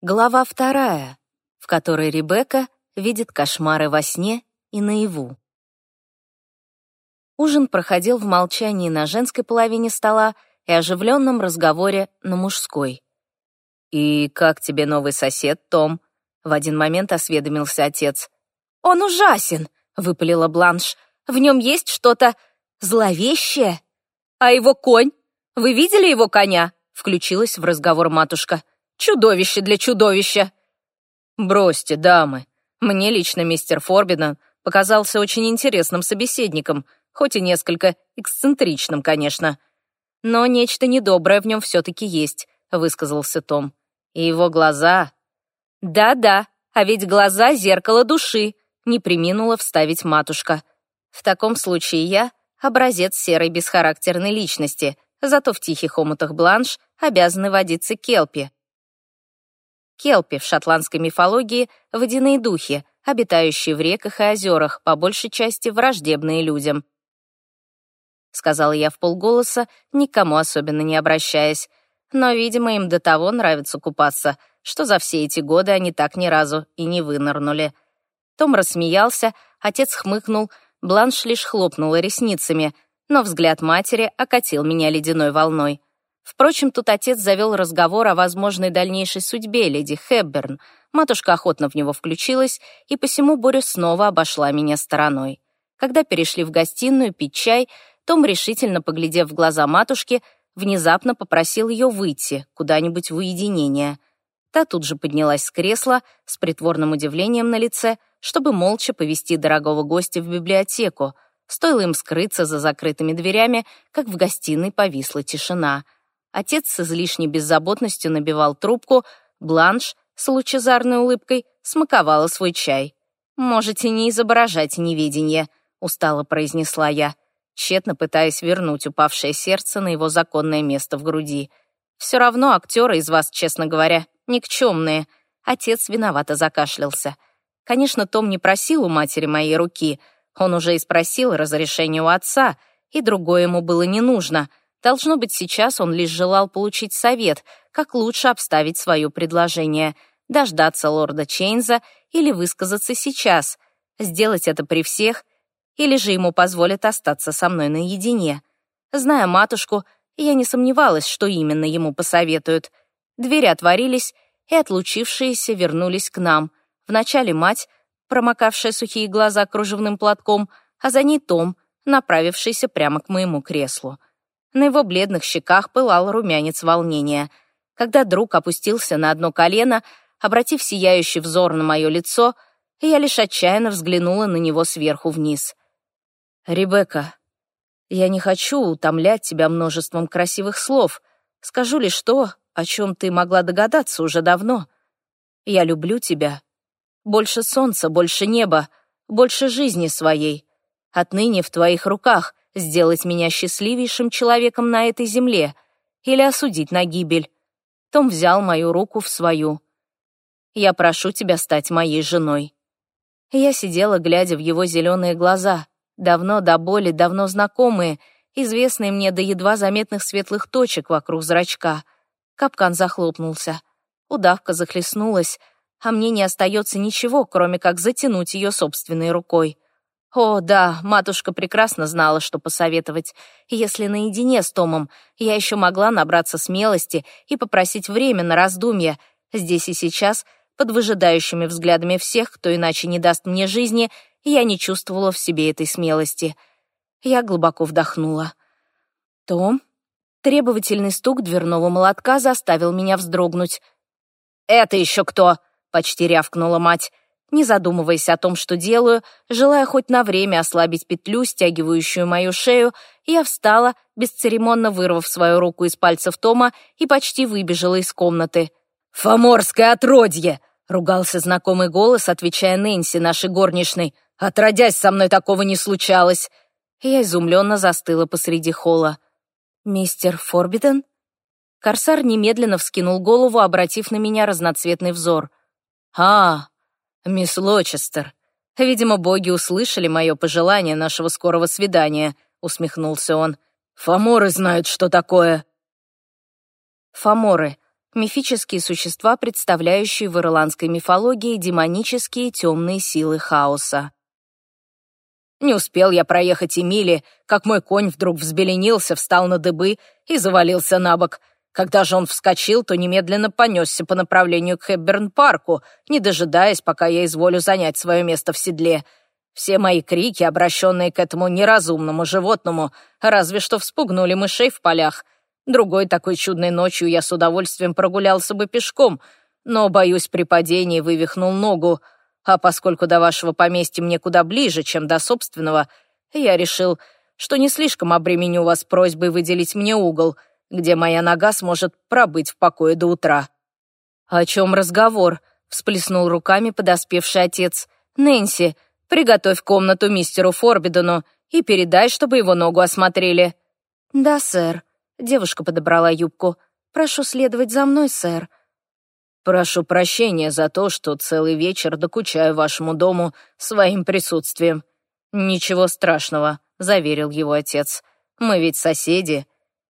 Глава вторая, в которой Ребекка видит кошмары во сне и наяву. Ужин проходил в молчании на женской половине стола и оживленном разговоре на мужской. «И как тебе новый сосед, Том?» — в один момент осведомился отец. «Он ужасен!» — выпалила Бланш. «В нем есть что-то зловещее. А его конь? Вы видели его коня?» — включилась в разговор матушка. Чудовище для чудовища!» «Бросьте, дамы. Мне лично мистер Форбиден показался очень интересным собеседником, хоть и несколько эксцентричным, конечно. Но нечто недоброе в нем все-таки есть», — высказался Том. «И его глаза...» «Да-да, а ведь глаза — зеркало души», — не приминула вставить матушка. «В таком случае я — образец серой бесхарактерной личности, зато в тихих омутах бланш обязаны водиться келпи. Келпи в шотландской мифологии — водяные духи, обитающие в реках и озерах, по большей части враждебные людям. Сказала я в полголоса, никому особенно не обращаясь. Но, видимо, им до того нравится купаться, что за все эти годы они так ни разу и не вынырнули. Том рассмеялся, отец хмыкнул, Бланш лишь хлопнула ресницами, но взгляд матери окатил меня ледяной волной. Впрочем, тут отец завел разговор о возможной дальнейшей судьбе леди Хэбберн. Матушка охотно в него включилась, и посему Боря снова обошла меня стороной. Когда перешли в гостиную пить чай, том, решительно поглядев в глаза матушки, внезапно попросил ее выйти куда-нибудь в уединение. Та тут же поднялась с кресла с притворным удивлением на лице, чтобы молча повести дорогого гостя в библиотеку. Стоило им скрыться за закрытыми дверями, как в гостиной повисла тишина — Отец с излишней беззаботностью набивал трубку, Бланш с лучезарной улыбкой смаковала свой чай. «Можете не изображать неведение», — устало произнесла я, тщетно пытаясь вернуть упавшее сердце на его законное место в груди. «Все равно актеры из вас, честно говоря, никчемные». Отец виновато закашлялся. Конечно, Том не просил у матери моей руки. Он уже и спросил разрешения у отца, и другое ему было не нужно — Должно быть, сейчас он лишь желал получить совет, как лучше обставить свое предложение, дождаться лорда Чейнза или высказаться сейчас, сделать это при всех, или же ему позволят остаться со мной наедине. Зная матушку, я не сомневалась, что именно ему посоветуют. Двери отворились, и отлучившиеся вернулись к нам. Вначале мать, промокавшая сухие глаза кружевным платком, а за ней Том, направившийся прямо к моему креслу. На его бледных щеках пылал румянец волнения. Когда друг опустился на одно колено, обратив сияющий взор на мое лицо, я лишь отчаянно взглянула на него сверху вниз. «Ребекка, я не хочу утомлять тебя множеством красивых слов. Скажу лишь то, о чем ты могла догадаться уже давно. Я люблю тебя. Больше солнца, больше неба, больше жизни своей. Отныне в твоих руках, сделать меня счастливейшим человеком на этой земле или осудить на гибель. Том взял мою руку в свою. «Я прошу тебя стать моей женой». Я сидела, глядя в его зеленые глаза, давно до боли, давно знакомые, известные мне до едва заметных светлых точек вокруг зрачка. Капкан захлопнулся. Удавка захлестнулась, а мне не остается ничего, кроме как затянуть ее собственной рукой. О, да, матушка прекрасно знала, что посоветовать. Если наедине с Томом я еще могла набраться смелости и попросить время на раздумье, здесь и сейчас, под выжидающими взглядами всех, кто иначе не даст мне жизни, я не чувствовала в себе этой смелости. Я глубоко вдохнула. «Том?» Требовательный стук дверного молотка заставил меня вздрогнуть. «Это еще кто?» — почти рявкнула мать не задумываясь о том, что делаю, желая хоть на время ослабить петлю, стягивающую мою шею, я встала, бесцеремонно вырвав свою руку из пальцев Тома и почти выбежала из комнаты. «Фоморское отродье!» — ругался знакомый голос, отвечая Нэнси, нашей горничной. «Отродясь, со мной такого не случалось!» Я изумленно застыла посреди холла. «Мистер Форбиден?» Корсар немедленно вскинул голову, обратив на меня разноцветный взор. «А, «Мисс Лочестер, видимо, боги услышали мое пожелание нашего скорого свидания», — усмехнулся он. «Фаморы знают, что такое». «Фаморы. мифические существа, представляющие в ирландской мифологии демонические темные силы хаоса. Не успел я проехать и мили, как мой конь вдруг взбеленился, встал на дыбы и завалился на бок. Когда же он вскочил, то немедленно понесся по направлению к Хэбберн-парку, не дожидаясь, пока я изволю занять свое место в седле. Все мои крики, обращенные к этому неразумному животному, разве что вспугнули мышей в полях. Другой такой чудной ночью я с удовольствием прогулялся бы пешком, но, боюсь, при падении вывихнул ногу — а поскольку до вашего поместья мне куда ближе, чем до собственного, я решил, что не слишком обременю вас просьбой выделить мне угол, где моя нога сможет пробыть в покое до утра». «О чем разговор?» — всплеснул руками подоспевший отец. «Нэнси, приготовь комнату мистеру Форбидону и передай, чтобы его ногу осмотрели». «Да, сэр». Девушка подобрала юбку. «Прошу следовать за мной, сэр. Прошу прощения за то, что целый вечер докучаю вашему дому своим присутствием. Ничего страшного, заверил его отец. Мы ведь соседи.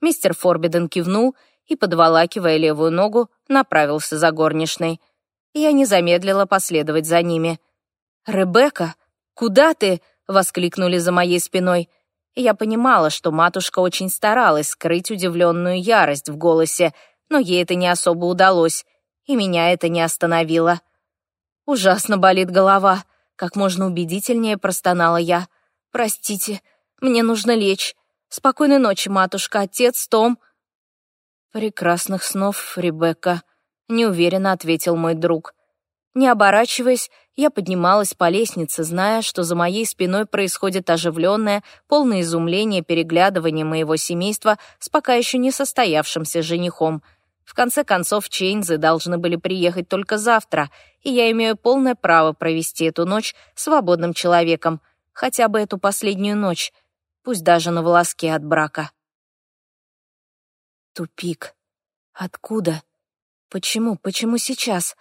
Мистер Форбиден кивнул и, подволакивая левую ногу, направился за горничной. Я не замедлила последовать за ними. «Ребекка, куда ты?» — воскликнули за моей спиной. Я понимала, что матушка очень старалась скрыть удивленную ярость в голосе, но ей это не особо удалось — и меня это не остановило. «Ужасно болит голова», — как можно убедительнее простонала я. «Простите, мне нужно лечь. Спокойной ночи, матушка, отец, Том». «Прекрасных снов, Ребекка», — неуверенно ответил мой друг. Не оборачиваясь, я поднималась по лестнице, зная, что за моей спиной происходит оживленное, полное изумление переглядывание моего семейства с пока еще не состоявшимся женихом — в конце концов, Чейнзы должны были приехать только завтра, и я имею полное право провести эту ночь свободным человеком, хотя бы эту последнюю ночь, пусть даже на волоске от брака. Тупик. Откуда? Почему? Почему сейчас?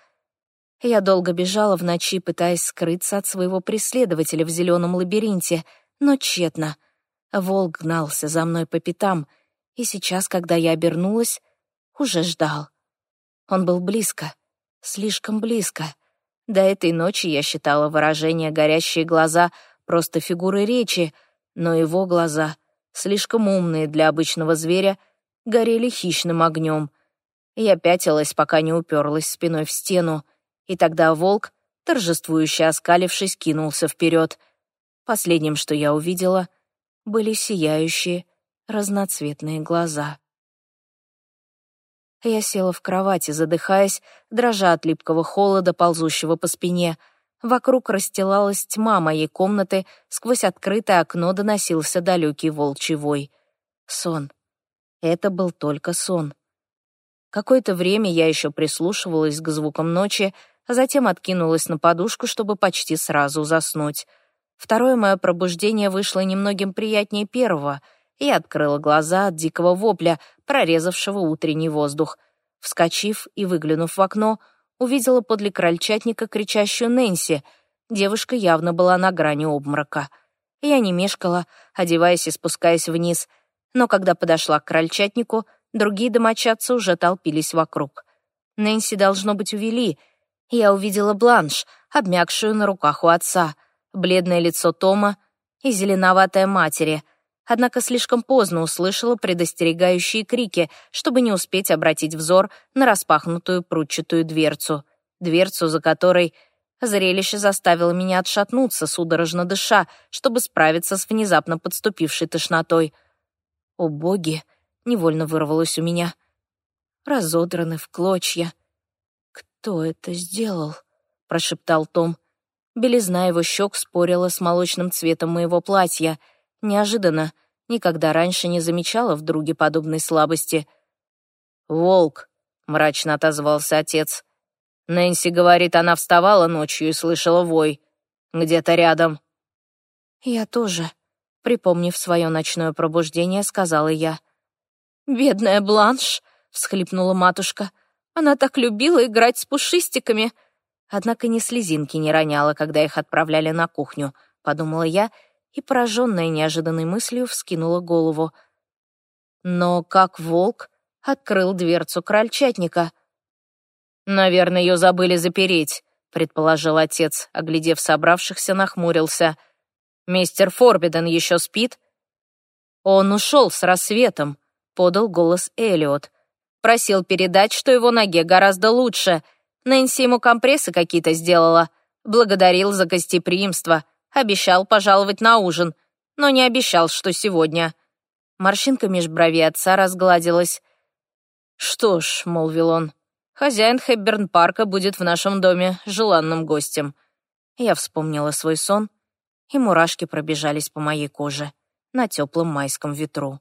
Я долго бежала в ночи, пытаясь скрыться от своего преследователя в зеленом лабиринте, но тщетно. Волк гнался за мной по пятам, и сейчас, когда я обернулась, уже ждал. Он был близко, слишком близко. До этой ночи я считала выражение «горящие глаза» просто фигурой речи, но его глаза, слишком умные для обычного зверя, горели хищным огнем. Я пятилась, пока не уперлась спиной в стену, и тогда волк, торжествующе оскалившись, кинулся вперед. Последним, что я увидела, были сияющие разноцветные глаза. Я села в кровати, задыхаясь, дрожа от липкого холода, ползущего по спине. Вокруг расстилалась тьма моей комнаты, сквозь открытое окно доносился далекий волчий вой. Сон. Это был только сон. Какое-то время я еще прислушивалась к звукам ночи, а затем откинулась на подушку, чтобы почти сразу заснуть. Второе мое пробуждение вышло немногим приятнее первого — и открыла глаза от дикого вопля, прорезавшего утренний воздух. Вскочив и выглянув в окно, увидела подле крольчатника кричащую Нэнси. Девушка явно была на грани обморока. Я не мешкала, одеваясь и спускаясь вниз, но когда подошла к крольчатнику, другие домочадцы уже толпились вокруг. Нэнси, должно быть, увели. Я увидела бланш, обмякшую на руках у отца, бледное лицо Тома и зеленоватое матери — однако слишком поздно услышала предостерегающие крики, чтобы не успеть обратить взор на распахнутую прутчатую дверцу. Дверцу, за которой зрелище заставило меня отшатнуться, судорожно дыша, чтобы справиться с внезапно подступившей тошнотой. «О, боги!» — невольно вырвалось у меня. Разодраны в клочья. «Кто это сделал?» — прошептал Том. Белизна его щек спорила с молочным цветом моего платья — Неожиданно, никогда раньше не замечала в друге подобной слабости. «Волк», — мрачно отозвался отец. Нэнси говорит, она вставала ночью и слышала вой. Где-то рядом. «Я тоже», — припомнив свое ночное пробуждение, сказала я. «Бедная Бланш», — всхлипнула матушка. «Она так любила играть с пушистиками». Однако ни слезинки не роняла, когда их отправляли на кухню, подумала я и, пораженная неожиданной мыслью, вскинула голову. Но как волк открыл дверцу крольчатника? Наверное, ее забыли запереть, предположил отец, оглядев собравшихся, нахмурился. Мистер Форбиден еще спит? Он ушел с рассветом, подал голос Элиот. Просил передать, что его ноге гораздо лучше. Нэнси ему компрессы какие-то сделала. Благодарил за гостеприимство. Обещал пожаловать на ужин, но не обещал, что сегодня. Морщинка меж бровей отца разгладилась. «Что ж», — молвил он, — «хозяин Хэбберн-парка будет в нашем доме желанным гостем». Я вспомнила свой сон, и мурашки пробежались по моей коже на теплом майском ветру.